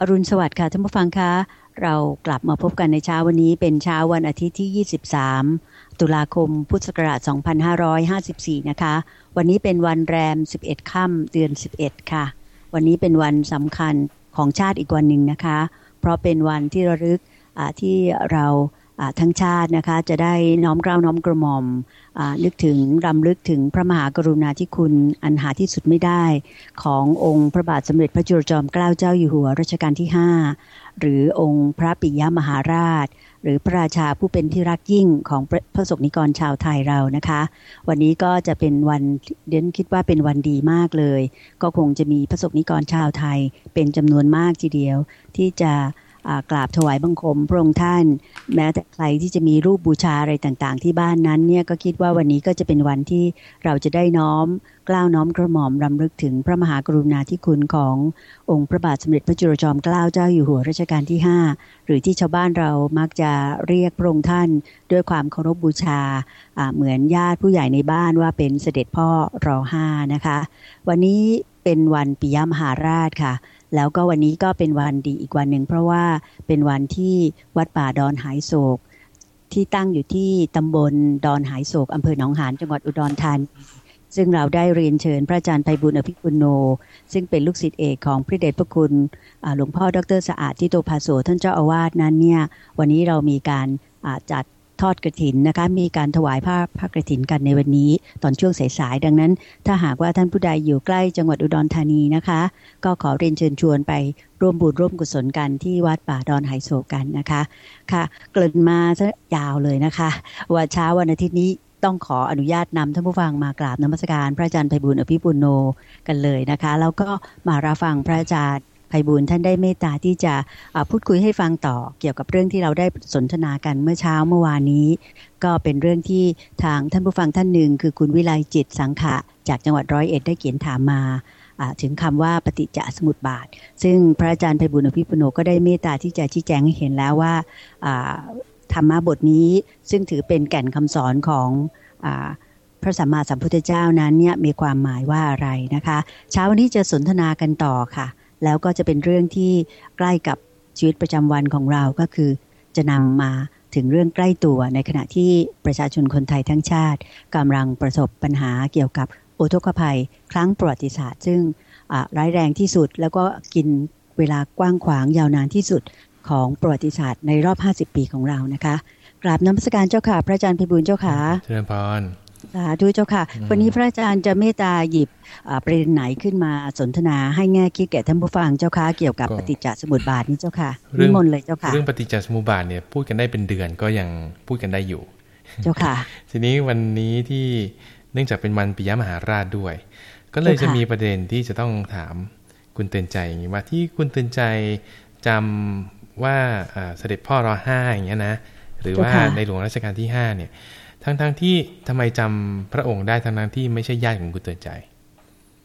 อรุณสวัสดิ์ค่ะท่านผู้ฟังคะเรากลับมาพบกันในเช้าวันนี้เป็นเช้าวันอาทิตย์ที่ 23 ตุลาคมพุทธศักราช 2554 นะคะ วันนี้เป็นวันแรม 11 ค่ำเดือน 11 ค่ะ วันนี้เป็นวันสำคัญของชาติอีกวันหนึ่งนะคะ เพราะเป็นวันที่ระลึกที่เรา ทั้งชาตินะคะจะได้น้อมเกล้าน้อมกระหม่อมนึกถึงรำลึกถึงพระมหากรุณาธิคุณอันหาที่สุดไม่ได้ ขององค์พระบาทสมเด็จพระจุลจอมเกล้าเจ้าอยู่หัวรัชกาลที่ 5 หรือองค์พระปิยมหาราช หรือพระราชาผู้เป็นที่รักยิ่งของพระสกนิกรชาวไทยเรานะคะ วันนี้ก็จะเป็นวันเดนคิดว่าเป็นวันดีมากเลย ก็คงจะมีพระสกนิกรชาวไทย เป็นจำนวนมากทีเดียวที่จะ กราบถวายบังคมพระองค์ท่าน แม้แต่ใครที่จะมีรูปบูชาอะไรต่างๆ ที่บ้านนั้นเนี่ยก็คิดว่าวันนี้ก็จะเป็นวันที่เราจะได้น้อมกล้าวน้อมกระหม่อมรำลึกถึงพระมหากรุณาธิคุณขององค์พระบาทสมเด็จพระจุลจอมเกล้าเจ้าอยู่หัวรัชกาลที่ 5 หรือที่ชาวบ้านเรามักจะเรียกพระองค์ท่าน ด้วยความเคารพบบูชาเหมือนญาติผู้ใหญ่ในบ้านว่าเป็นเสด็จพ่อรอห้านะคะ วันนี้เป็นวันปิยมหาราชค่ะ แล้วก็วันนี้ก็เป็นวันดีอีกวันหนึ่งเพราะว่าเป็นวันที่วัดป่าดอนหายโศก ที่ตั้งอยู่ที่ตำบลดอนหายโศกอำเภอหนองหานจังหวัดอุดรธานีซึ่งเราได้เรียนเชิญพระอาจารย์ไพบุญอภิปุโน ซึ่งเป็นลูกศิษย์เอกของพระเดชพระคุณหลวงพ่อดรสะอาดที่โตภาโสท่านเจ้าอาวาสนั้นเนี่ยวันนี้เรามีการจัด ทอดกระถินนะคะ มีการถวายผ้าผ้ากระถินกันในวันนี้ ตอนช่วงสายๆดังนั้น ถ้าหากว่าท่านผู้ใดอยู่ใกล้จังหวัดอุดรธานีนะคะ ก็ขอเรียนเชิญชวนไปร่วมบุญร่วมกุศลกันที่วัดป่าดอนไฮโซกันนะคะค่ะ เกินมาซะยาวเลยนะคะ ว่าเช้าวันอาทิตย์นี้ต้องขออนุญาตนำท่านผู้ฟังมากราบนมัสการ พระอาจารย์ไพบุญอภิปุโนกันเลยนะคะ แล้วก็มารับฟังพระอาจารย์ ไพบุญท่านได้เมตตาที่จะพูดคุยให้ฟังต่อเกี่ยวกับเรื่องที่เราได้สนทนากันเมื่อเช้าเมื่อวานนี้ ก็เป็นเรื่องที่ทางท่านผู้ฟังท่านหนึ่ง คือคุณวิไลจิตสังขะ จากจังหวัดร้อยเอ็ดได้เขียนถามมาถึงคำว่าปฏิจจสมุติบาท ซึ่งพระอาจารย์ไพบุญอภิปุโนก็ได้เมตตาที่จะชี้แจงให้เห็นแล้วว่าธรรมะบทนี้ซึ่งถือเป็นแก่นคำสอนของอพระสัมมาสัมพุทธเจ้านั้นเนี่ยมีความหมายว่าอะไรนะคะ เช้าวันนี้จะสนทนากันต่อค่ะ แล้วก็จะเป็นเรื่องที่ใกล้กับชีวิตประจำวันของเราก็คือ จะนำมาถึงเรื่องใกล้ตัวในขณะที่ประชาชนคนไทยทั้งชาติกำลังประสบปัญหาเกี่ยวกับอุทกภัย ครั้งประวัติศาสตร์ ซึ่งร้ายแรงที่สุดแล้วก็กินเวลากว้างขวางยาวนานที่สุดของประวัติศาสตร์ในรอบ 50 ปีของเรานะคะ กราบน้ำสการเจ้าค่ะ พระอาจารย์พิบูลเจ้าค่ะเชิญพร สาธุเจ้าค่ะ วันนี้พระอาจารย์จะเมตตาหยิบประเด็นไหนขึ้นมาสนทนาให้แง่คิดแก่ท่านผู้ฟังเจ้าค่ะเกี่ยวกับปฏิจจสมุปบาทนี้เจ้าค่ะนิมนต์เลยเจ้าค่ะ เรื่องปฏิจจสมุปบาทเนี่ยพูดกันได้เป็นเดือนก็ยังพูดกันได้อยู่ เจ้าค่ะ ทีนี้วันนี้ที่เนื่องจากเป็นวันปิยมหาราชด้วย ก็เลยจะมีประเด็นที่จะต้องถามคุณเตือนใจอย่างนี้ว่าที่คุณเตือนใจจำว่าเสด็จพ่อรอห้าอย่างเงี้ยนะ หรือว่าในหลวงรัชกาลที่ห้าเนี่ย ทั้งๆทที่ทำไมจำพระองค์ได้ทั้งๆที่ไม่ใช่ญาติของคุณเตือนใจ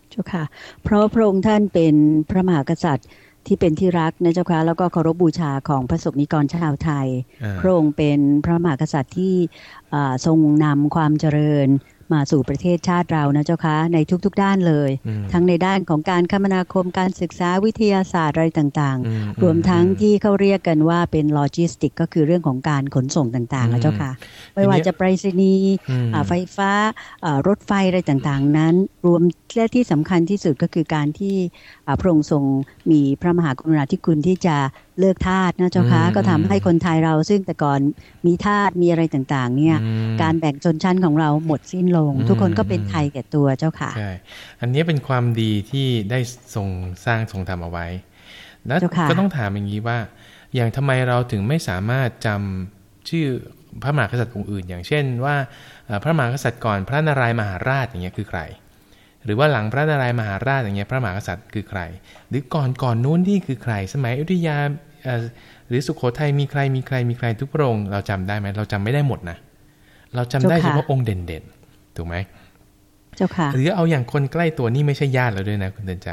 เจ้าค่ะ เพราะพระองค์ท่านเป็นพระมหากษัตริย์ที่เป็นที่รักนะเจ้าค่ะแล้วก็เคารพบูชาของพระสงฆ์นิกรชาวไทย พระองค์เป็นพระมหากษัตริย์ที่ทรงนำความเจริญ มาสู่ประเทศชาติเรานะเจ้าคะในทุกๆด้านเลย ทั้งในด้านของการคมนาคมการศึกษาวิทยาศาสตร์อะไรต่างๆ รวมทั้งที่เขาเรียกกันว่าเป็นโลจิสติก ก็คือเรื่องของการขนส่งต่างๆนะเจ้าค่ะ ไม่ว่าจะไปรษณีย์ไฟฟ้ารถไฟอะไรต่างๆ นั้น รวม และที่สำคัญที่สุดก็คือการที่พระองค์ทรงมีพระมหากรุณาธิคุณที่จะเลิกทาสนะเจ้าคะก็ทำให้คนไทยเราซึ่งแต่ก่อนมีทาสมีอะไรต่างๆ เนี่ยการแบ่งชนชั้นของเราหมดสิ้นลง ทุกคนก็เป็นไทยแก่ตัวเจ้าค่ะใช่อันนี้เป็นความดีที่ได้ทรงสร้างทรงทำเอาไว้ แล้วก็ต้องถามอย่างนี้ว่า อย่างทำไมเราถึงไม่สามารถจำชื่อพระมหากษัตริย์องค์อื่น อย่างเช่นว่าพระมหากษัตริย์ก่อนพระนารายมหาราชอย่างเงี้ยคือใคร หรือว่าหลังพระนารายมหาราชอย่างเงี้ยพระมหากษัตริย์คือใคร หรือก่อนก่อนนู้นที่คือใคร สมัยอยุธยาหรือสุขโขทัยมีใครมีใครมีใครทุกพระองค์เราจำได้ไหมเราจำไม่ได้หมดนะเราจำได้เฉพาะองค์เด่นๆถูกไหมเจ้าค่ะหรือเอาอย่างคนใกล้ตัวนี่ไม่ใช่ญาติเราด้วยนะคุณเตือนใจ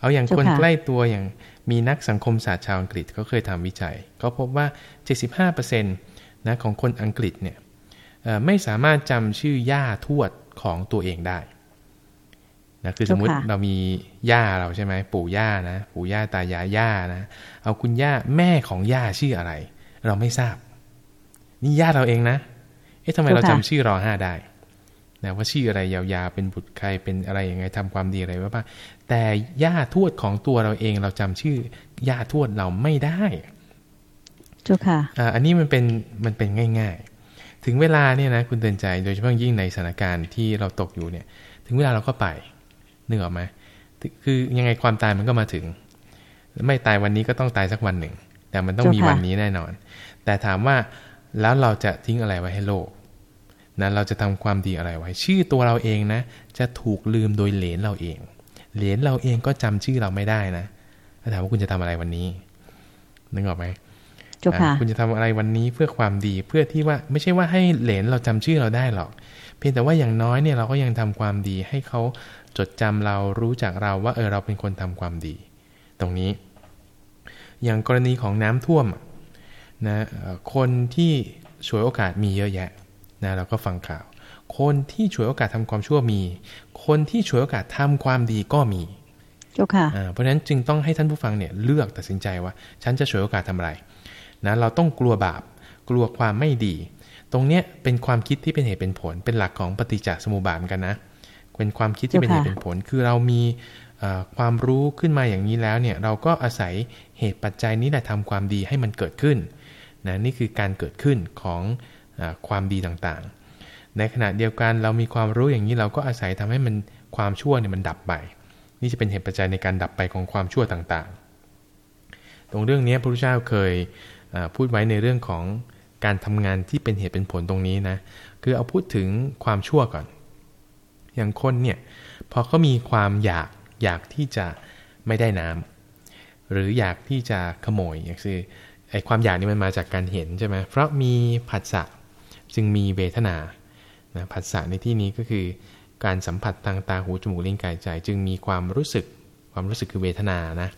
เอาอย่างคนใกล้ตัวอย่างมีนักสังคมศาสตร์ชาวอังกฤษเขาเคยทำวิจัยเขาพบว่า 75%นะของคนอังกฤษเนี่ยไม่สามารถจำชื่อย่าทวดของตัวเองได้ นะคือสมมุติเรามีย่าเราใช่ไหมปู่ย่านะปู่ย่าตายายย่านะเอาคุณย่าแม่ของย่าชื่ออะไร เราไม่ทราบ นี่ย่าเราเองนะเอ๊ะทำไมเราจำชื่อรอห้าได้นะว่าชื่ออะไรยาวๆเป็นบุตรใครเป็นอะไรยังไงทำความดีอะไรบ้างแต่ย่าทวดของตัวเราเองเราจำชื่อย่าทวดเราไม่ได้เจ้าค่ะอ่าอันนี้มันเป็นมันเป็นง่าย ๆ ถึงเวลาเนี่ยนะคุณเตือนใจโดยเฉพาะยิ่งในสถานการณ์ที่เราตกอยู่เนี่ย ถึงเวลาเราก็ไป นึกออกไหมคือยังไงความตายมันก็มาถึง ไม่ตายวันนี้ก็ต้องตายสักวันหนึ่ง แต่มันต้องมีวันนี้แน่นอน แต่ถามว่าแล้วเราจะทิ้งอะไรไว้ให้โลกนะเราจะทำความดีอะไรไว้ ชื่อตัวเราเองนะ จะถูกลืมโดยเหลนเราเอง เหลนเราเองก็จำชื่อเราไม่ได้นะถ้าถามว่าคุณจะทำอะไรวันนี้นึกออกไหมคุณจะทำอะไรวันนี้เพื่อความดีเพื่อที่ว่าไม่ใช่ว่าให้เหลนเราจำชื่อเราได้หรอก เพียงแต่ว่าอย่างน้อยเนี่ยเราก็ยังทำความดีให้เขา จดจำเรารู้จักเราว่าเออเราเป็นคนทำความดี ตรงนี้ อย่างกรณีของน้ำท่วมนะคนที่ฉวยโอกาสมีเยอะแยะนะเราก็ฟังข่าว คนที่ฉวยโอกาสทำความชั่วมี คนที่ฉวยโอกาสทำความดีก็มีเจ้าค่ะเพราะฉะนั้นจึงต้องให้ท่านผู้ฟังเนี่ยเลือกตัดสินใจว่า ฉันจะฉวยโอกาสทำอะไรนะเราต้องกลัวบาปกลัวความไม่ดี ตรงเนี้ยเป็นความคิดที่เป็นเหตุเป็นผลเป็นหลักของปฏิจจสมุปบาทกันนะ เป็นความคิดที่เป็นเหตุเป็นผล คือเรามีความรู้ขึ้นมาอย่างนี้แล้วเนี่ยเราก็อาศัยเหตุปัจจัยนี้แหละทำความดีให้มันเกิดขึ้นนะนี่คือการเกิดขึ้นของอความดีต่างๆ ในขณะเดียวกันเรามีความรู้อย่างนี้เราก็อาศัยทำให้มันความชั่วเนี่ยมันดับไป นี่จะเป็นเหตุปัจจัยในการดับไปของความชั่วต่างๆ ตรงเรื่องนี้พระพุทธเจ้าเคยพูดไว้ในเรื่องของการทำงานที่เป็นเหตุเป็นผลตรงนี้นะคือเอาพูดถึงความชั่วก่อน อย่างคนเนี่ยพอเขามีความอยากอยากที่จะไม่ได้น้ำหรืออยากที่จะขโมยอย่างคือไอความอยากนี่มันมาจากการเห็นใช่ไหมเพราะมีผัสสะจึงมีเวทนานะผัสสะในที่นี้ก็คือการสัมผัสทางตาหูจมูกลิ้นกายใจ จึงมีความรู้สึกความรู้สึกคือเวทนานะ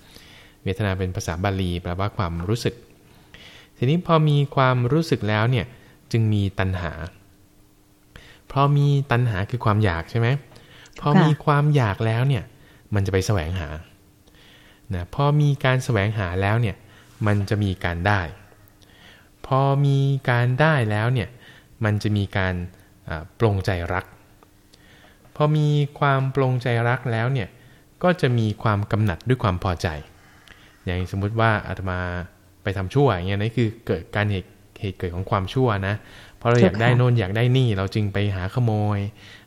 เวทนาเป็นภาษาบาลีแปลว่าความรู้สึก ทีนี้พอมีความรู้สึกแล้วเนี่ยจึงมีตัณหา อมีตัณหาคือความอยากใช่ไหมพอมีความอยากแล้วเนี่ย มันจะไปแสวงหานะพอมีการแสวงหาแล้วเนี่ย มันจะมีการได้ พอมีการได้แล้วเนี่ย มันจะมีการปรงใจรัก พอมีความปรงใจรักแล้วเนี่ย ก็จะมีความกำหนัดด้วยความพอใจ อย่างสมมุติว่าอาตมาไปทำชั่วอย่างเงี้ยนี่คือเกิดการเหตุ เหตุเกิดของความชั่วนะเพราะเราอยากได้โน่นอยากได้นี่เราจึงไปหาขโมย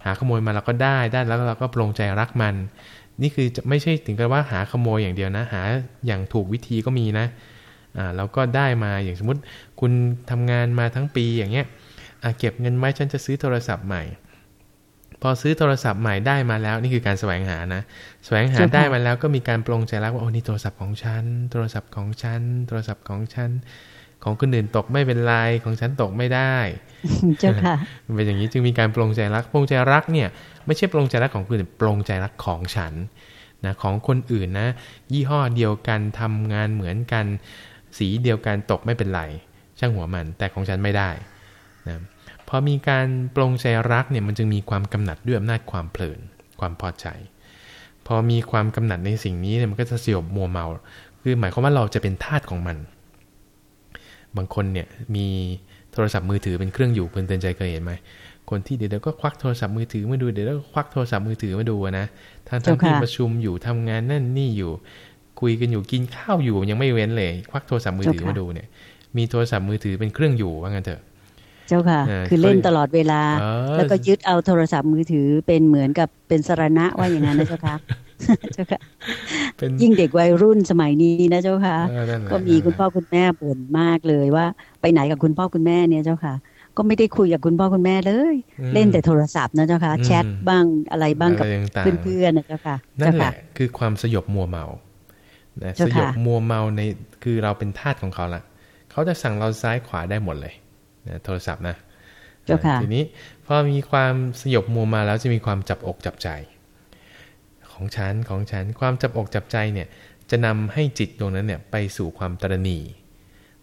หาขโมยมาเราก็ได้ได้แล้วเราก็ปรงใจรักมัน นี่คือจะไม่ใช่ถึงกับว่าหาขโมยอย่างเดียวนะ หาอย่างถูกวิธีก็มีนะอ่าเราก็ได้มาอย่างสมมติคุณทำงานมาทั้งปีอย่างเงี้ยอ่าเก็บเงินไว้ฉันจะซื้อโทรศัพท์ใหม่ พอซื้อโทรศัพท์ใหม่ได้มาแล้ว นี่คือการแสวงหานะ แสวงหาได้มาแล้วก็มีการปรงใจรักว่าโอ้นี่โทรศัพท์ของฉัน โทรศัพท์ของฉัน โทรศัพท์ของฉัน ของคนอื่นตกไม่เป็นไรของฉันตกไม่ได้ เจ้าค่ะเป็นอย่างนี้จึงมีการปรงใจรักปรงใจรักเนี่ย ไม่ใช่ปรงใจรักของคนอื่นปรงใจรักของฉันนะของคนอื่นนะ ยี่ห้อเดียวกันทำงานเหมือนกัน สีเดียวกันตกไม่เป็นไร ช่างหัวมัน แต่ของฉันไม่ได้นะพอมีการปรงใจรักเนี่ยมันจึงมีความกำหนัดด้วยอำนาจความเพลินความพอใจ พอมีความกำหนัดในสิ่งนี้เนี่ยมันก็จะเสียบมัวเมา คือหมายความว่าเราจะเป็นทาสของมัน บางคนเนี่ยมีโทรศัพท์มือถือเป็นเครื่องอยู่เพื่อนเตือนใจเคยเห็นไหมคนที่เดี๋ยวก็ควักโทรศัพท์มือถือมาดูเดี๋ยวก็ควักโทรศัพท์มือถือมาดูนะทั้งที่ประชุมอยู่ทำงานนั่นนี่อยู่ คุยกันอยู่กินข้าวอยู่ยังไม่เว้นเลย ควักโทรศัพท์มือถือมาดูเนี่ย มีโทรศัพท์มือถือเป็นเครื่องอยู่ว่างั้นเถอะ เจ้าค่ะ คือเล่นตลอดเวลา แล้วก็ยึดเอาโทรศัพท์มือถือเป็นเหมือนกับเป็นสารณะว่าอย่างนั้นนะเจ้าค่ะ เจ้าค่ะยิ่งเด็กวัยรุ่นสมัยนี้นะเจ้าค่ะ ก็มีคุณพ่อคุณแม่บ่นมากเลยว่า ไปไหนกับคุณพ่อคุณแม่เนี่ยเจ้าค่ะ ก็ไม่ได้คุยกับคุณพ่อคุณแม่เลย เล่นแต่โทรศัพท์นะเจ้าค่ะ แชทบ้างอะไรบ้างกับเพื่อนๆนะเจ้าค่ะนั่นแหละคือความสยบมัวเมานะสยบมัวเมาในคือเราเป็นทาสของเขาละเขาจะสั่งเราซ้ายขวาได้หมดเลยนะโทรศัพท์นะทีนี้พอมีความสยบมัวมาแล้วจะมีความจับอกจับใจ ของฉันของฉันความจับอกจับใจเนี่ยจะนำให้จิตดวงนั้นเนี่ยไปสู่ความตรณี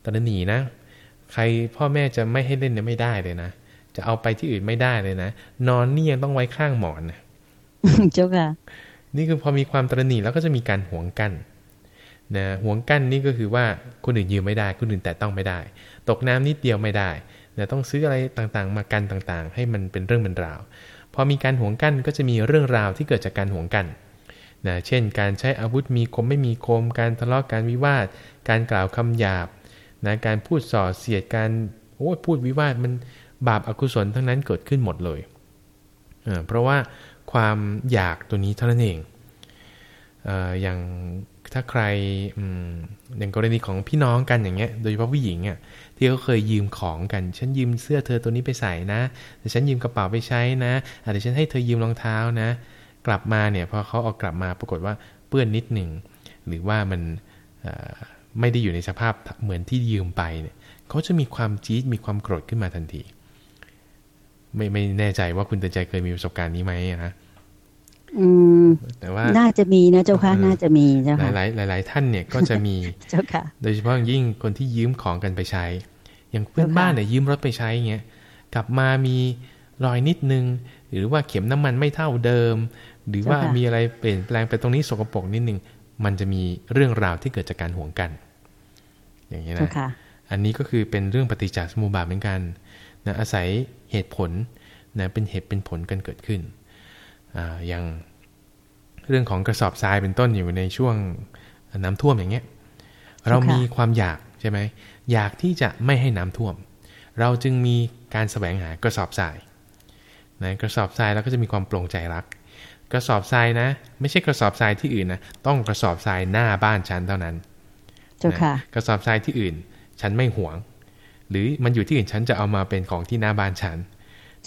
ตรณีนะ ใครพ่อแม่จะไม่ให้เล่นเนี่ยไม่ได้เลยนะจะเอาไปที่อื่นไม่ได้เลยนะนอนนี่ยังต้องไว้ข้างหมอนนะเจ้าค่ะนี่คือพอมีความตรณีแล้วก็จะมีการหวงกั้นนะหวงกั้นนี่ก็คือว่าคนอื่นยืมไม่ได้ คนอื่นแต่ต้องไม่ได้ ตกน้ำนิดเดียวไม่ได้นะต้องซื้ออะไรต่างๆ มากันต่างๆ ให้มันเป็นเรื่องเป็นราว พอมีการหวงกั้นก็จะมีเรื่องราวที่เกิดจากการหวงกั้น นะเช่น การใช้อาวุธมีคมไม่มีคม การทะเลาะการวิวาท การกล่าวคำหยาบนะการพูดส่อเสียดการโอ้พูดวิวาทมันบาปอากุศลทั้งนั้นเกิดขึ้นหมดเลยเเพราะว่าความอยากตัวนี้เท่านั้นเองเออย่างถ้าใครอย่างกรณีของพี่น้องกันอย่างเงี้ย โดยเฉพาะผู้หญิงอะที่เขาเคยยืมของกัน ฉันยืมเสื้อเธอตัวนี้ไปใส่นะแต่ฉันยืมกระเป๋าไปใช้นะอาจจะฉันให้เธอยืมรองเท้านะ กลับมาเนี่ยพอเขาเอากลับมาปรากฏว่าเปื้อนนิดหนึ่งหรือว่ามันไม่ได้อยู่ในสภาพเหมือนที่ยืมไปเนี่ยเขาจะมีความจี๊ดมีความโกรธขึ้นมาทันที ไม่ไม่แน่ใจว่าคุณเตือนใจเคยมีประสบการณ์นี้ไหมนะอืมแต่ว่าน่าจะมีนะเจ้าค่ะน่าจะมีเจ้าค่ะหลายหลายหลายท่านเนี่ยก็จะมีเจ้าค่ะ โดยเฉพาะยิ่งคนที่ยืมของกันไปใช้ อย่างเพื่อนบ้านเนี่ยยืมรถไปใช้เงี้ยกลับมามีรอยนิดนึง หรือว่าเข็มน้ำมันไม่เท่าเดิม หรือว่ามีอะไรเปลี่ยนแปลงไปตรงนี้สกปรกนิดนึงมันจะมีเรื่องราวที่เกิดจากการห่วงกัน อย่างนี้นะอันนี้ก็คือเป็นเรื่องปฏิจจสมุปบาทเหมือนกันนะอาศัยเหตุผลนะเป็นเหตุเป็นผลกันเกิดขึ้นอย่างเรื่องของกระสอบทรายเป็นต้นอยู่ในช่วงน้ำท่วมอย่างเงี้ย เรามีความอยากใช่ไหมอยากที่จะไม่ให้น้ำท่วม เราจึงมีการแสวงหากระสอบทราย นะกระสอบทรายแล้วก็จะมีความโปร่งใจรัก กระสอบทรายนะ ไม่ใช่กระสอบทรายที่อื่นนะต้องกระสอบทรายหน้าบ้านฉันเท่านั้นเจ้าค่ะกระสอบทรายที่อื่น ฉันไม่หวง หรือมันอยู่ที่อื่นฉันจะเอามาเป็นของที่หน้าบ้านฉัน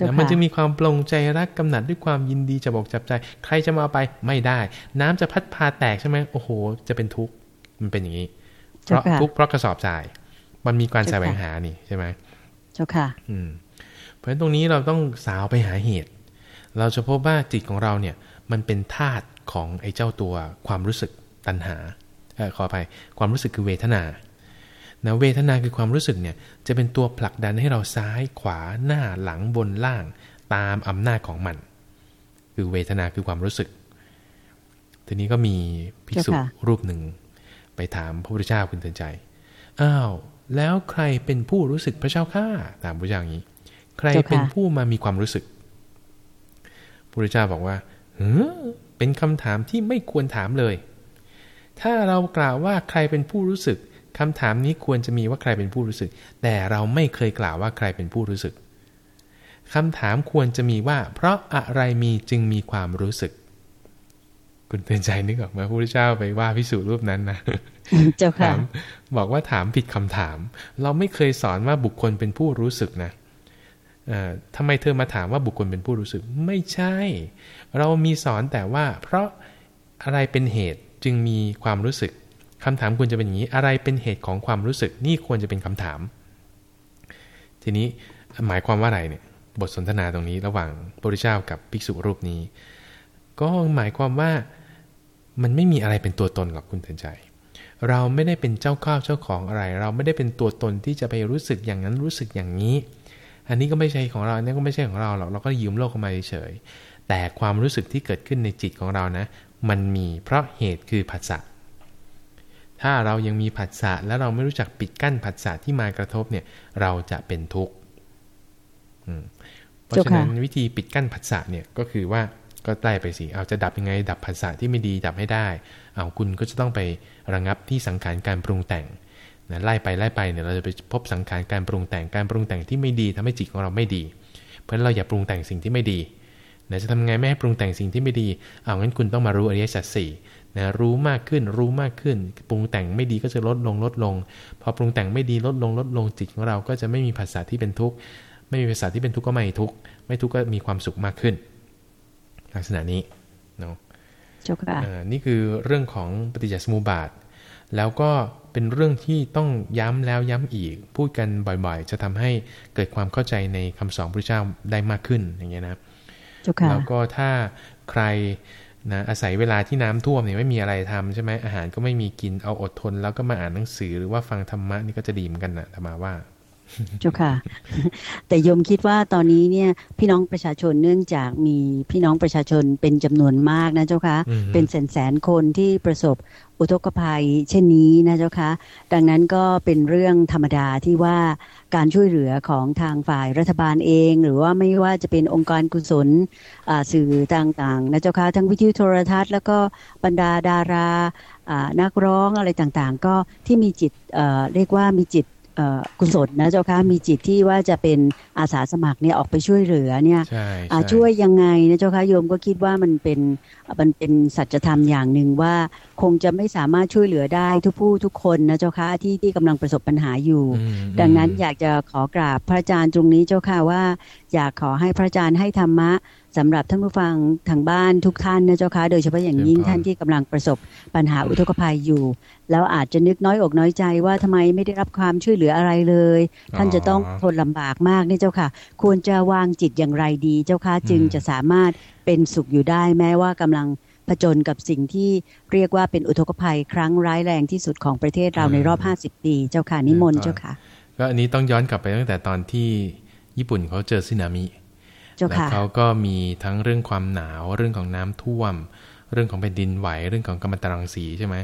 แล้วมันจะมีความปลงใจรักกำหนัดด้วยความยินดีจะบอกจับใจ ใครจะมาเอาไปไม่ได้ น้ำจะพัดพาแตกใช่ไหมโอ้โห จะเป็นทุกข์มันเป็นอย่างนี้ เพราะทุกข์เพราะกระสอบทราย มันมีการแสวงหานี่ใช่ไหมเจ้าค่ะ อืม เพราะฉะนั้นตรงนี้เราต้องสาวไปหาเหตุ เราจะพบว่าจิตของเราเนี่ยมันเป็นธาตุของไอ้เจ้าตัวความรู้สึกตัณหาเออขอไปความรู้สึกคือเวทนานะเวทนาคือความรู้สึกเนี่ยจะเป็นตัวผลักดันให้เราซ้ายขวาหน้าหลังบนล่างตามอำนาจของมัน คือเวทนาคือความรู้สึก ทีนี้ก็มีภิกษุรูปหนึ่ง ไปถามพระพุทธเจ้าคุณเตือนใจ อ้าว แล้วใครเป็นผู้รู้สึกพระเจ้าข้าถามพระเจ้าอย่างนี้ ใครเป็นผู้มามีความรู้สึกพระพุทธเจ้าบอกว่าเฮ้เป็นคำถามที่ไม่ควรถามเลย ถ้าเรากล่าวว่าใครเป็นผู้รู้สึกคำถามนี้ควรจะมีว่าใครเป็นผู้รู้สึก แต่เราไม่เคยกล่าวว่าใครเป็นผู้รู้สึกคำถามควรจะมีว่า เพราะอะไรมีจึงมีความรู้สึก คุณเตือนใจนึกออกมาพระพุทธเจ้าไปว่าพิสูจรูปนั้นนะเจ้าค่ะบอกว่าถามผิดคำถาม เราไม่เคยสอนว่าบุคคลเป็นผู้รู้สึกนะ ทำไมเธอมาถามว่าบุคคลเป็นผู้รู้สึกไม่ใช่ เรามีสอนแต่ว่า เพราะอะไรเป็นเหตุจึงมีความรู้สึกคำถามควรจะเป็นอย่างนี้ อะไรเป็นเหตุของความรู้สึก นี่ควรจะเป็นคำถาม ทีนี้หมายความว่าอะไรเนี่ยบทสนทนาตรงนี้ระหว่างพระพุทธเจ้ากับภิกษุรูปนี้ ก็หมายความว่ามันไม่มีอะไรเป็นตัวตนกับคุณเตือนใจ เราไม่ได้เป็นเจ้าข้าวเจ้าของอะไร เราไม่ได้เป็นตัวตนที่จะไปรู้สึกอย่างนั้นรู้สึกอย่างนี้ อันนี้ก็ไม่ใช่ของเราอันนี้ก็ไม่ใช่ของเราหรอกเราก็ยืมโลกเข้ามาเฉยแต่ความรู้สึกที่เกิดขึ้นในจิตของเรานะ มันมีเพราะเหตุคือผัสสะถ้าเรายังมีผัสสะแล้วเราไม่รู้จักปิดกั้นผัสสะที่มากระทบเนี่ย เราจะเป็นทุกข์เพราะฉะนั้นวิธีปิดกั้นผัสสะเนี่ยก็คือว่าก็ไล่ไปสิเอาจะดับยังไง ดับผัสสะที่ไม่ดีดับให้ได้ เอาคุณก็จะต้องไประงับที่สังขารการปรุงแต่ง นะไล่ไปไล่ไปเนี่ยเราจะไปพบสังขารการปรุงแต่งการปรุงแต่งที่ไม่ดีทำให้จิตของเราไม่ดี เพราะฉะนั้นเราอย่าปรุงแต่งสิ่งที่ไม่ดีนะจะทำไงไม่ให้ปรุงแต่งสิ่งที่ไม่ดีเอางั้นคุณต้องมารู้อริยสัจสี่นะรู้มากขึ้นรู้มากขึ้น ปรุงแต่งไม่ดีก็จะลดลงลดลง พอปรุงแต่งไม่ดีลดลงลดลงจิตของเราก็จะไม่มีภาษาที่เป็นทุกข์ไม่มีภาษาที่เป็นทุกข์ก็ไม่ทุกข์ไม่ทุกข์ก็มีความสุขมากขึ้น ลักษณะนี้เนาะนี่คือเรื่องของปฏิจจสมุปบาท แล้วก็เป็นเรื่องที่ต้องย้ำแล้วย้ำอีก พูดกันบ่อยๆ จะทำให้เกิดความเข้าใจในคำสอนพระเจ้าได้มากขึ้นอย่างเงี้ยนะแล้วก็ถ้าใครนะอาศัยเวลาที่น้ำท่วมเนี่ยไม่มีอะไรทำใช่ไหมอาหารก็ไม่มีกินเอาอดทน แล้วก็มาอ่านหนังสือหรือว่าฟังธรรมะนี่ก็จะดีเหมือนกันนะธรรมาว่า เจ้าค่ะ แต่โยมคิดว่าตอนนี้เนี่ย พี่น้องประชาชนเนื่องจากมีพี่น้องประชาชนเป็นจำนวนมากนะเจ้าค่ะ เป็นแสนแสนคนที่ประสบอุทกภัยเช่นนี้นะเจ้าค่ะดังนั้นก็เป็นเรื่องธรรมดาที่ว่าการช่วยเหลือของทางฝ่ายรัฐบาลเอง หรือว่าไม่ว่าจะเป็นองค์การกุศลสื่อต่างๆนะเจ้าค่ะทั้งวิทยุโทรทัศน์ แล้วก็บรรดาดารานักร้องอะไรต่างๆ ก็ที่มีจิตเรียกว่ามีจิต กุศลนะเจ้าค่ะมีจิตที่ว่าจะเป็นอาสาสมัครเนี่ยออกไปช่วยเหลือเนี่ยช่วยยังไงนะเจ้าค่ะโยมก็คิดว่ามันเป็นมันเป็นสัจธรรมอย่างหนึ่งว่าคงจะไม่สามารถช่วยเหลือได้ทุกผู้ทุกคนนะเจ้าค่ะที่ที่กำลังประสบปัญหาอยู่ ดังนั้นอยากจะขอกราบพระอาจารย์ตรงนี้เจ้าค่ะว่า อยากขอให้พระอาจารย์ให้ธรรมะสำหรับท่านผู้ฟังทางบ้านทุกท่านนะเจ้าค่ะโดยเฉพาะอย่างยิ่งท่านที่กำลังประสบปัญหาอุทกภัยอยู่ แล้วอาจจะนึกน้อยอกน้อยใจว่าทำไมไม่ได้รับความช่วยเหลืออะไรเลย ท่านจะต้องทนลำบากมากนี่เจ้าค่ะ ควรจะวางจิตอย่างไรดีเจ้าค่ะจึงจะสามารถเป็นสุขอยู่ได้แม้ว่ากำลังผจญกับสิ่งที่เรียกว่าเป็นอุทกภัยครั้งร้ายแรงที่สุดของประเทศเราในรอบ 50 ปีเจ้าค่ะนิมนต์เจ้าค่ะก็อันนี้ต้องย้อนกลับไปตั้งแต่ตอนที่ญี่ปุ่นเขาเจอสึนามิ แล้วเขาก็มีทั้งเรื่องความหนาวเรื่องของน้ำท่วม เรื่องของแผ่นดินไหวเรื่องของกัมมันตรังสีใช่ไหม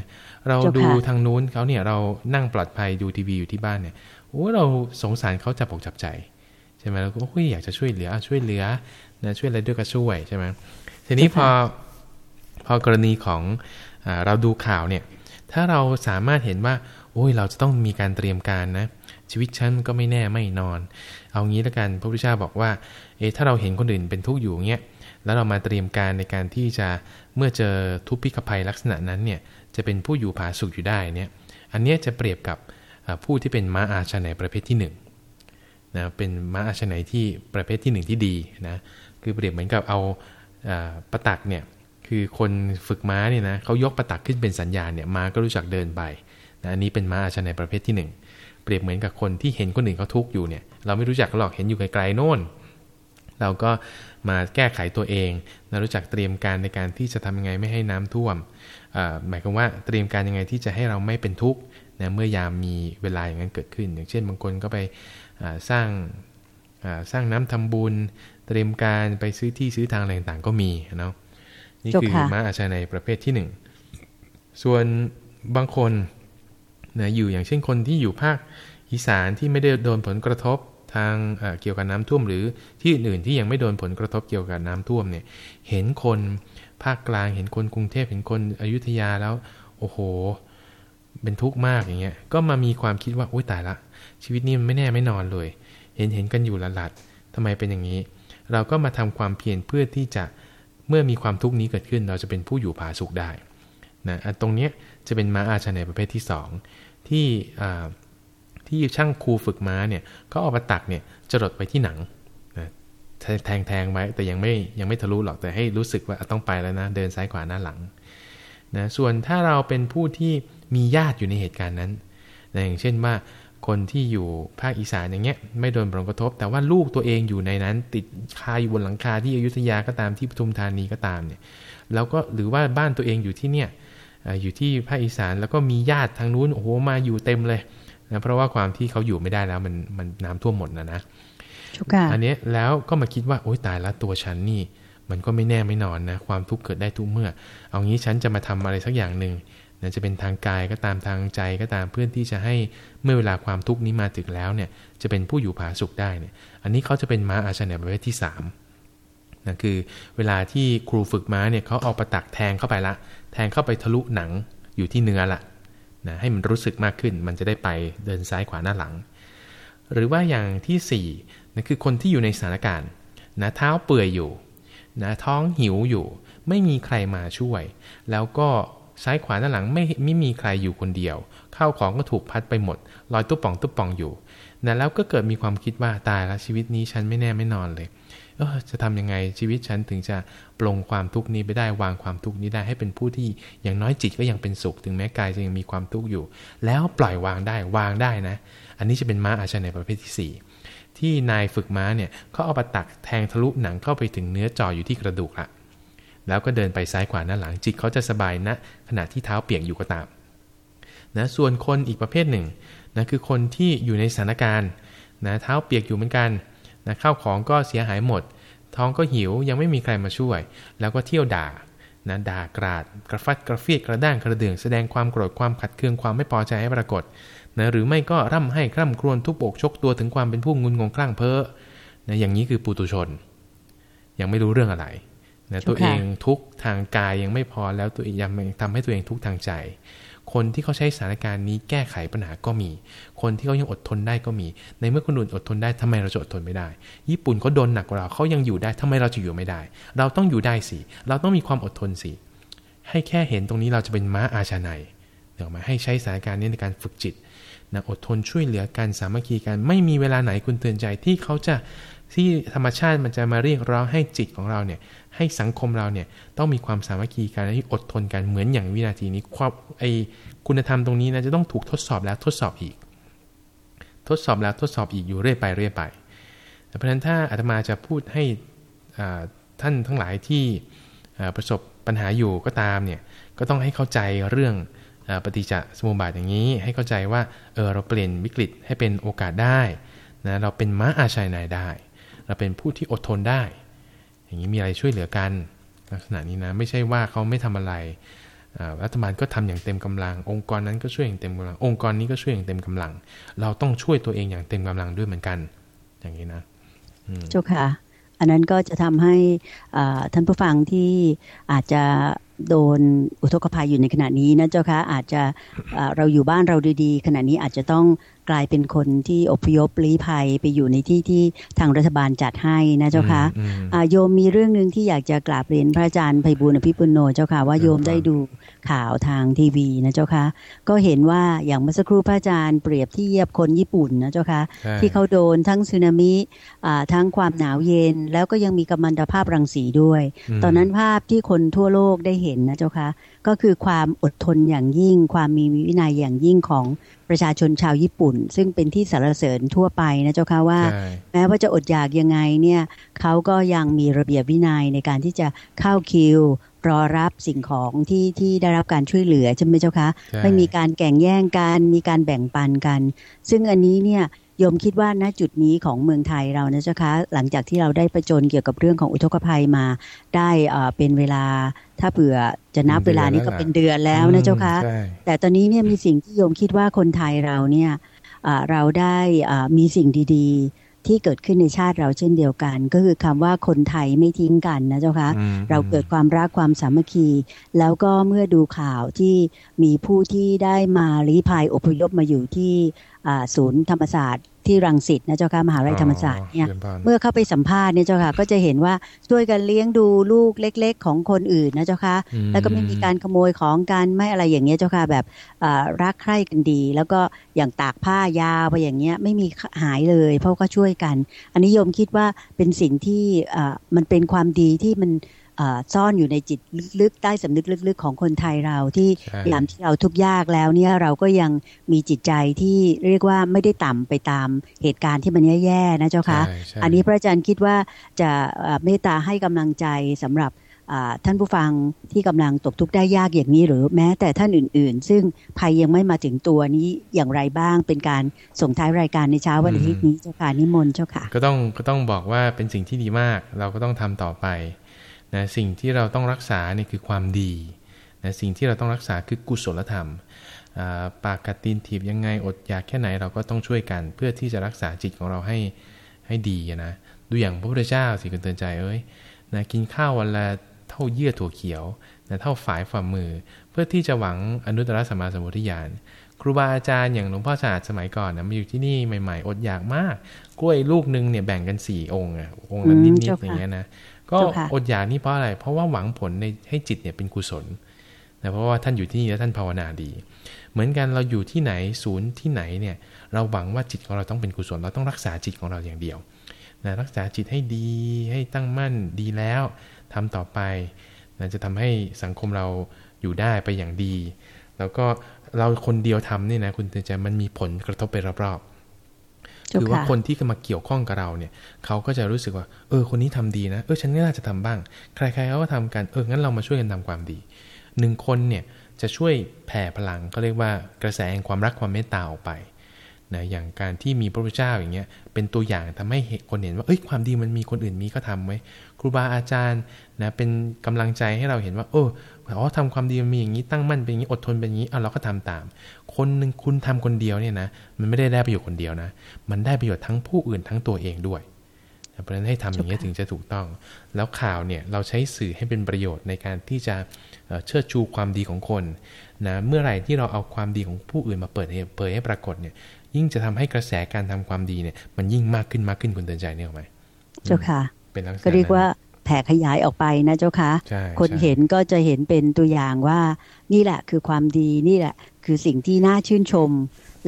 เราดูทางนู้นเขาเนี่ยเรานั่งปลอดภัยดูทีวีอยู่ที่บ้านเนี่ยโอ้เราสงสารเขาจับอกจับใจใช่ไหมเราก็โอ้ยอยากจะช่วยเหลือช่วยเหลือนะช่วยอะไรด้วยก็ช่วยใช่ไหมทีนี้พอพอกรณีของอเราดูข่าวเนี่ย ถ้าเราสามารถเห็นว่าโอ้ยเราจะต้องมีการเตรียมการนะชีวิตฉันก็ไม่แน่ไม่นอน เอางี้แล้วกันพระพุทธเจ้าบอกว่าเอถ้าเราเห็นคนอื่นเป็นทุกข์อยู่เงี้ยแล้วเรามาเตรียมการในการที่จะเมื่อเจอทุพพิกภัยลักษณะนั้นเนี่ยจะเป็นผู้อยู่ผาสุขอยู่ได้เนี่ยอันนี้จะเปรียบกับผู้ที่เป็นม้าอาชนัยประเภทที่1นะเป็นม้าอาชนัยที่ประเภทที่ 1 ที่ดีนะคือเปรียบเหมือนกับเอาประตักเนี่ยคือคนฝึกม้าเนี่ยนะเขายกประตักขึ้นเป็นสัญญาณเนี่ยม้าก็รู้จักเดินไปนะอันนี้เป็นม้าอาชนัยประเภทที่ 1 เปรียบเหมือนกับคนที่เห็นคนอื่นเขาทุกข์อยู่เนี่ย เราไม่รู้จักหรอกเห็นอยู่ไกลๆโน่น เราก็มาแก้ไขตัวเองนะรู้จักเตรียมการในการที่จะทำยังไงไม่ให้น้ำท่วมหมายความว่าเตรียมการยังไงที่จะให้เราไม่เป็นทุกข์นะเมื่อยามมีเวลาอย่างนั้นเกิดขึ้น อย่างเช่นบางคนก็ไปสร้างสร้างน้ำทำบุญ เตรียมการไปซื้อที่ซื้อทางอะไรต่างๆก็มีเนาะนี่คือม้าอาชาในประเภทที่หนึ่งส่วนบางคน นะอยู่อย่างเช่นคนที่อยู่ภาคอีสานที่ไม่ได้โดนผลกระทบทางเกี่ยวกับน้ำท่วม หรือที่อื่นที่ยังไม่โดนผลกระทบเกี่ยวกับน้ำท่วมเนี่ยเห็นคนภาคกลางเห็นคนกรุงเทพเห็นคนอยุธยาแล้ว โอ้โห เป็นทุกข์มากอย่างเงี้ยก็มามีความคิดว่าอุ้ยตายละ ชีวิตนี้มันไม่แน่ไม่นอนเลย เห็นเห็นกันอยู่ละหลัดทำไมเป็นอย่างนี้ เราก็มาทำความเพียรเพื่อที่จะเมื่อมีความทุกข์นี้เกิดขึ้น เราจะเป็นผู้อยู่ผาสุขได้นะตรงเนี้ยจะเป็นมาอาชาในประเภทที่ 2 ที่ที่ช่างครูฝึกม้าเนี่ยก็เอามาตักเนี่ยจรดไปที่หนังนะแทงแทงไว้แต่ยังไม่ยังไม่ทะลุหรอกแต่ให้รู้สึกว่าต้องไปแล้วนะเดินซ้ายขวาหน้าหลังนะส่วนถ้าเราเป็นผู้ที่มีญาติอยู่ในเหตุการณ์นั้นนะอย่างเช่นว่าคนที่อยู่ภาคอีสานอย่างเงี้ยไม่โดนผลกระทบ แต่ว่าลูกตัวเองอยู่ในนั้น ติดคาอยู่บนหลังคาที่อยุธยาก็ตามที่ปทุมธานีก็ตามเนี่ยแล้วก็หรือว่าบ้านตัวเองอยู่ที่เนี่ย อยู่ที่ภาคอีสานแล้วก็มีญาติทางนู้นโอ้โหมาอยู่เต็มเลยนะเพราะว่าความที่เขาอยู่ไม่ได้แล้วมันมันน้ำท่วมหมดนะนะอันนี้แล้วก็มาคิดว่าโอ๊ยตายแล้วตัวฉันนี่ มันก็ไม่แน่ไม่นอนนะความทุกข์เกิดได้ทุกเมื่อ เอางี้ฉันจะมาทำอะไรสักอย่างหนึ่งนะจะเป็นทางกายก็ตามทางใจก็ตามเพื่อที่จะให้เมื่อเวลาความทุกข์นี้มาถึงแล้วเนี่ย จะเป็นผู้อยู่ผาสุขได้เนี่ย อันนี้เขาจะเป็นม้าอาชนะประเภทที่3 นะคือเวลาที่ครูฝึกม้าเนี่ยเขาเอาประตักแทงเข้าไปละ แทงเข้าไปทะลุหนังอยู่ที่เนื้อละนะให้มันรู้สึกมากขึ้น มันจะได้ไปเดินซ้ายขวาหน้าหลัง หรือว่าอย่างที่4นะคือคนที่อยู่ในสถานการณ์นะเท้าเปื่อยอยู่นะท้องหิวอยู่ ไม่มีใครมาช่วย แล้วก็ซ้ายขวาหน้าหลังไม่ไม่มีใครอยู่คนเดียวข้าวของก็ถูกพัดไปหมดลอยตุ๊บป่องตุ๊บป่องอยู่นะแล้วก็เกิดมีความคิดว่าตายแล้วชีวิตนี้ฉันไม่แน่ไม่นอนเลย เออจะทํำยังไงชีวิตฉันถึงจะปลงความทุกข์นี้ไปได้วางความทุกข์นี้ได้ให้เป็นผู้ที่อย่างน้อยจิตก็ยังเป็นสุข ถึงแม้กายจะยังมีความทุกข์อยู่ แล้วปล่อยวางได้วางได้นะ อันนี้จะเป็นม้าอาชนในประเภทที่ 4 ที่นายฝึกม้าเนี่ยเขาเอาปตักแทงทะลุหนังเข้าไปถึงเนื้อจออยู่ที่กระดูกละแล้วก็เดินไปซ้ายขวาหน้าหลังจิตเขาจะสบายนะขณะที่เท้าเปียกอยู่ก็ตามนะส่วนคนอีกประเภทหนึ่งนะคือคนที่อยู่ในสถานการณ์นะเท้าเปียกอยู่เหมือนกัน นะข้าวของก็เสียหายหมด ท้องก็หิวยังไม่มีใครมาช่วย แล้วก็เที่ยวด่านะด่ากราดกระฟัดกระเฟียดกระด้างกระเดืองแสดงความโกรธความขัดเคืองความไม่พอใจให้ปรากฏนะหรือไม่ก็ร่ำให้คร่ำครวญทุบอกชกตัวถึงความเป็นผู้งุนงงคลั่งเพ้อนะอย่างนี้คือปุตุชน ยังไม่รู้เรื่องอะไรนะตัวเองทุกทางกายยังไม่พอแล้วตัวเองยังทำให้ตัวเองทุกทางใจ คนที่เขาใช้สถานการณ์นี้แก้ไขปัญหาก็มี คนที่เขายังอดทนได้ก็มี ในเมื่อคนอื่นอดทนได้ทำไมเราจะอดทนไม่ได้ ญี่ปุ่นเขาโดนหนักกว่าเราเขายังอยู่ได้ทำไมเราจะอยู่ไม่ได้ เราต้องอยู่ได้สิเราต้องมีความอดทนสิให้แค่เห็นตรงนี้เราจะเป็นม้าอาชาในเดี๋ยวมาให้ใช้สถานการณ์นี้ในการฝึกจิตนะอดทนช่วยเหลือกันสามัคคีกันไม่มีเวลาไหนคุณเตือนใจที่เขาจะ ที่ธรรมชาติมันจะมาเรียกร้องให้จิตของเราเนี่ยให้สังคมเราเนี่ยต้องมีความสามัคคีกันที่อดทนกันเหมือนอย่างวินาทีนี้ความไอคุณธรรมตรงนี้นะจะต้องถูกทดสอบแล้วทดสอบอีก ทดสอบแล้วทดสอบอีกอยู่เรื่อยไปเรื่อยไปเพราะฉะนั้นถ้าอาตมาจะพูดให้ท่านทั้งหลายที่ประสบปัญหาอยู่ก็ตามเนี่ยก็ต้องให้เข้าใจเรื่องปฏิจจสมุปบาทอย่างนี้ ให้เข้าใจว่าเออเราเปลี่ยนวิกฤตให้เป็นโอกาสได้นะเราเป็นม้าอาชัยนายได้ เราเป็นผู้ที่อดทนได้ อย่างนี้มีอะไรช่วยเหลือกันลักษณะนี้นะไม่ใช่ว่าเขาไม่ทำอะไรรัฐบาลก็ทำอย่างเต็มกำลัง องค์กรนั้นก็ช่วยอย่างเต็มกำลัง องค์กรนี้ก็ช่วยอย่างเต็มกำลัง เราต้องช่วยตัวเองอย่างเต็มกำลังด้วยเหมือนกัน อย่างนี้นะเจ้าค่ะ อันนั้นก็จะทำให้ท่านผู้ฟังที่อาจจะโดนอุทกภัยอยู่ในขณะนี้นะเจ้าคะอาจจะเราอยู่บ้านเราดีๆ ขณะนี้อาจจะต้องกลายเป็นคนที่อพยพลี้ภัยไปอยู่ในที่ที่ทางรัฐบาลจัดให้นะเจ้าคะโยมมีเรื่องหนึ่งที่อยากจะกราบเรียนพระอาจารย์ไพบุญอภิปุโนเจ้าค่ะว่าโยมได้ดู ข่าวทางทีวีนะเจ้าคะก็เห็นว่าอย่างเมื่อสักครู่พระอาจารย์เปรียบที่เยียบคนญี่ปุ่นนะเจ้าคะที่เขาโดนทั้งสึนามิทั้งความหนาวเย็น แล้วก็ยังมีกัมมันตภาพรังสีด้วย ตอนนั้นภาพที่คนทั่วโลกได้เห็นนะเจ้าคะก็คือความอดทนอย่างยิ่ง ความมีวินัยอย่างยิ่งของประชาชนชาวญี่ปุ่น ซึ่งเป็นที่สรรเสริญทั่วไปนะเจ้าค่ะว่า แม้ว่าจะอดอยากยังไงเนี่ยเขาก็ยังมีระเบียบวินัยในการที่จะเข้าคิว รอรับสิ่งของที่ที่ได้รับการช่วยเหลือใช่ไหมเจ้าคะไม่มีการแข่งแย่งกันมีการแบ่งปันกัน ซึ่งอันนี้เนี่ยโยมคิดว่าณจุดนี้ของเมืองไทยเรานะเจ้าคะหลังจากที่เราได้ประจนเกี่ยวกับเรื่องของอุทกภัยมา ได้เป็นเวลาถ้าเผื่อจะนับเวลานี้ก็เป็นเดือนแล้วนะเจ้าคะแต่ตอนนี้เนี่ยมีสิ่งที่โยมคิดว่าคนไทยเราเนี่ยเราได้มีสิ่งดีๆ ที่เกิดขึ้นในชาติเราเช่นเดียวกัน ก็คือคำว่าคนไทยไม่ทิ้งกันนะเจ้าคะเราเกิดความรักความสามัคคี แล้วก็เมื่อดูข่าวที่มีผู้ที่ได้มาลี้ภัยอพยพมาอยู่ที่ ศูนย์ธรรมศาสตร์ที่รังสิตนะเจ้าค่ะมหาวิทยาลัยธรรมศาสตร์เนี่ยเมื่อเข้าไปสัมภาษณ์เนี่ยเจ้าค่ะก็จะเห็นว่าช่วยกันเลี้ยงดูลูกเล็ก ๆ ของคนอื่นนะเจ้าค่ะแล้วก็ไม่มีการขโมยของกันไม่อะไรอย่างเงี้ยเจ้าค่ะแบบรักใคร่กันดี แล้วก็อย่างตากผ้ายาวไปอย่างเงี้ยไม่มีหายเลย เพราะก็ช่วยกัน อันนี้โยมคิดว่าเป็นสิ่งที่มันเป็นความดีที่มัน ซ่อนอยู่ในจิตลึกๆ ใต้สำนึกลึกๆ ของคนไทยเราที่ยามที่เราทุกข์ยากแล้วเนี่ยเราก็ยังมีจิตใจที่เรียกว่าไม่ได้ต่ำไปตามเหตุการณ์ที่มันแย่ๆนะเจ้าคะอันนี้พระอาจารย์คิดว่าจะเมตตาให้กำลังใจสำหรับท่านผู้ฟังที่กำลังตกทุกข์ได้ยากอย่างนี้ หรือแม้แต่ท่านอื่น ๆ ซึ่งภัยยังไม่มาถึงตัวนี้อย่างไรบ้างเป็นการส่งท้ายรายการในเช้าวันอาทิตย์นี้เจ้าค่ะนิมนต์เจ้าค่ะ ก็ต้องก็ต้องบอกว่าเป็นสิ่งที่ดีมาก เราก็ต้องทำต่อไป นะสิ่งที่เราต้องรักษาเนี่ยคือความดีนะสิ่งที่เราต้องรักษาคือกุศลธรรม ปากกัดตีนถีบยังไงอดอยากแค่ไหนเราก็ต้องช่วยกัน เพื่อที่จะรักษาจิตของเราให้ให้ดีนะดูอย่างพระพุทธเจ้าสิคุณเตือนใจเอ้ยนะกินข้าววันละเท่าเยื่อถั่วเขียวนะเท่าฝายฝ่ามือ เพื่อที่จะหวังอนุตตรสัมมาสัมพุทธญาณครูบาอาจารย์อย่างหลวงพ่อสะอาดสมัยก่อนนะมาอยู่ที่นี่ใหม่ ๆ อดอยากมาก กล้วยลูกนึงเนี่ยแบ่งกันสี่องค์อะองค์ละนิดๆอย่างเงี้ยนะ ก็อดอยากนี่เพราะอะไร เพราะว่าหวังผลในให้จิตเนี่ยเป็นกุศลนะเพราะว่าท่านอยู่ที่นี่แล้วท่านภาวนาดี เหมือนกันเราอยู่ที่ไหนศูนย์ที่ไหนเนี่ยเราหวังว่าจิตของเราต้องเป็นกุศล เราต้องรักษาจิตของเราอย่างเดียวนะรักษาจิตให้ดีให้ตั้งมั่นดีแล้วทำต่อไปนะจะทำให้สังคมเราอยู่ได้ไปอย่างดี แล้วก็เราคนเดียวทำนี่นะคุณเตือนใจมันมีผลกระทบไปรอบๆ คือว่าคนที่มาเกี่ยวข้องกับเราเนี่ยเขาก็จะรู้สึกว่า เออ คนนี้ทำดีนะ เออ ฉันน่าจะทำบ้าง ใครๆเขาก็ทำกัน เออ งั้นเรามาช่วยกันทำความดี หนึ่งคนเนี่ยจะช่วยแผ่พลังเขาเรียกว่ากระแสแห่งความรักความเมตตาออกไปนะอย่างการที่มีพระพุทธเจ้าอย่างเงี้ยเป็นตัวอย่างทำให้คนเห็นว่าเอ้ยความดีมันมีคนอื่นมีก็ทำไว้ครูบาอาจารย์นะเป็นกำลังใจให้เราเห็นว่าโอ้อ๋อทำความดีมันมีอย่างนี้ตั้งมั่นเป็นอย่างนี้อดทนเป็นอย่างนี้เอาเราก็ทำตาม คนหนึ่งคุณทำคนเดียวเนี่ยนะมันไม่ได้ได้ประโยชน์คนเดียวนะ มันได้ประโยชน์ทั้งผู้อื่นทั้งตัวเองด้วยเพราะฉะนั้นให้ทำอย่างนี้ถึงจะถูกต้อง แล้วข่าวเนี่ยเราใช้สื่อให้เป็นประโยชน์ในการที่จะเชิดชูความดีของคนนะเมื่อไหร่ที่เราเอาความดีของผู้อื่นมาเปิดให้เผยให้ปรากฏเนี่ย ยิ่งจะทำให้กระแสการทำความดีเนี่ย มันยิ่งมากขึ้นมากขึ้นคุณเตือนใจเนี่ยหรอไหมเจ้าค่ะ เป็นลักษณะก็เรียกว่าแผ่ขยายออกไปนะเจ้าค่ะคนเห็นก็จะเห็นเป็นตัวอย่างว่านี่แหละคือความดีนี่แหละ คือสิ่งที่น่าชื่นชม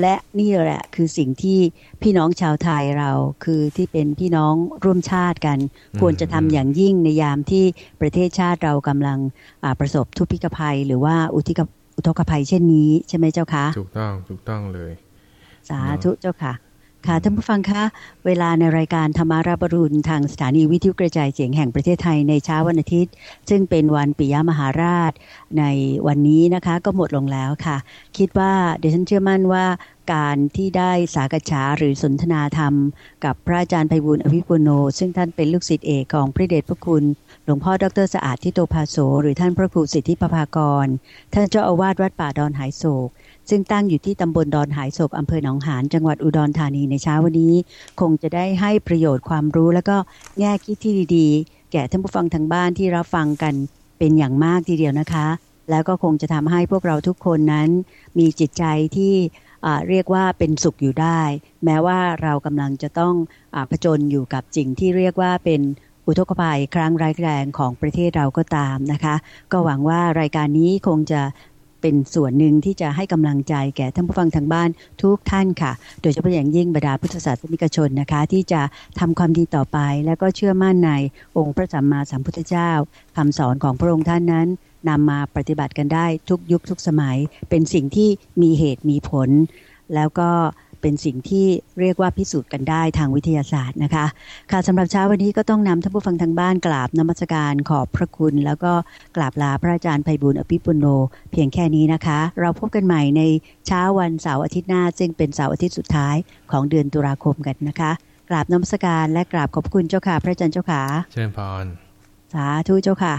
และนี่แหละคือสิ่งที่พี่น้องชาวไทยเราคือที่เป็นพี่น้องร่วมชาติกัน ควรจะทำอย่างยิ่งในยามที่ประเทศชาติเรากำลังประสบทุพพิกภัย หรือว่าอุทิกอุทกภัยเช่นนี้ ใช่ไหมเจ้าคะถูกต้องถูกต้องเลย สาธุเจ้าค่ะ ค่ะท่านผู้ฟังคะเวลาในรายการธรรมาราบรุณทางสถานีวิทยุกระจายเสียงแห่งประเทศไทยในเช้าวันอาทิตย์ ซึ่งเป็นวันปิยมหาราชในวันนี้นะคะ ก็หมดลงแล้วค่ะ คิดว่าเดี๋ยวฉันเชื่อมั่นว่าการที่ได้สากฉาหรือสนทนาธรรม กับพระอาจารย์ไพบุญอภิปุโน ซึ่งท่านเป็นลูกศิษย์เอกของพระเดชพระคุณ หลวงพ่อดรสะอาดทิโตภาโสหรือท่านพระครูสิทธิปภากร ท่านเจ้าอาวาสวัดป่าดอนหายโศก ซึ่งตั้งอยู่ที่ตำบลดอนหายศกอำเภอหนองหานจังหวัดอุดรธานีในเช้าวันนี้ คงจะได้ให้ประโยชน์ความรู้แล้วก็แง่คิดที่ดีๆ แก่ท่านผู้ฟังทางบ้านที่รับฟังกันเป็นอย่างมากทีเดียวนะคะ แล้วก็คงจะทำให้พวกเราทุกคนนั้นมีจิตใจที่เรียกว่าเป็นสุขอยู่ได้ แม้ว่าเรากำลังจะต้องอผจญอยู่กับสิ่งที่เรียกว่าเป็นอุทกภัยครั้งร้ายแรงของประเทศเราก็ตามนะคะ ก็หวังว่ารายการนี้คงจะ เป็นส่วนหนึ่งที่จะให้กำลังใจแก่ท่านผู้ฟังทางบ้านทุกท่านค่ะ โดยเฉพาะอย่างยิ่งบรรดาพุทธศาสนิกชนนะคะ ที่จะทำความดีต่อไป และก็เชื่อมั่นในองค์พระสัมมาสัมพุทธเจ้าคำสอนของพระองค์ท่านนั้นนำมาปฏิบัติกันได้ทุกยุคทุกสมัย เป็นสิ่งที่มีเหตุมีผล แล้วก็ เป็นสิ่งที่เรียกว่าพิสูจน์กันได้ทางวิทยาศาสตร์นะคะ ค่ะสำหรับเช้าวันนี้ก็ต้องนำท่านผู้ฟังทางบ้านกราบนมัสการขอบพระคุณ แล้วก็กราบลาพระอาจารย์ไพบุญอภิปุโน เพียงแค่นี้นะคะ เราพบกันใหม่ในเช้าวันเสาร์อาทิตย์หน้า ซึ่งเป็นเสาร์อาทิตย์สุดท้ายของเดือนตุลาคมกันนะคะกราบนมัสการและกราบขอบคุณเจ้าค่ะ พระอาจารย์เจ้าค่ะเชิญพรสาธุเจ้าค่ะ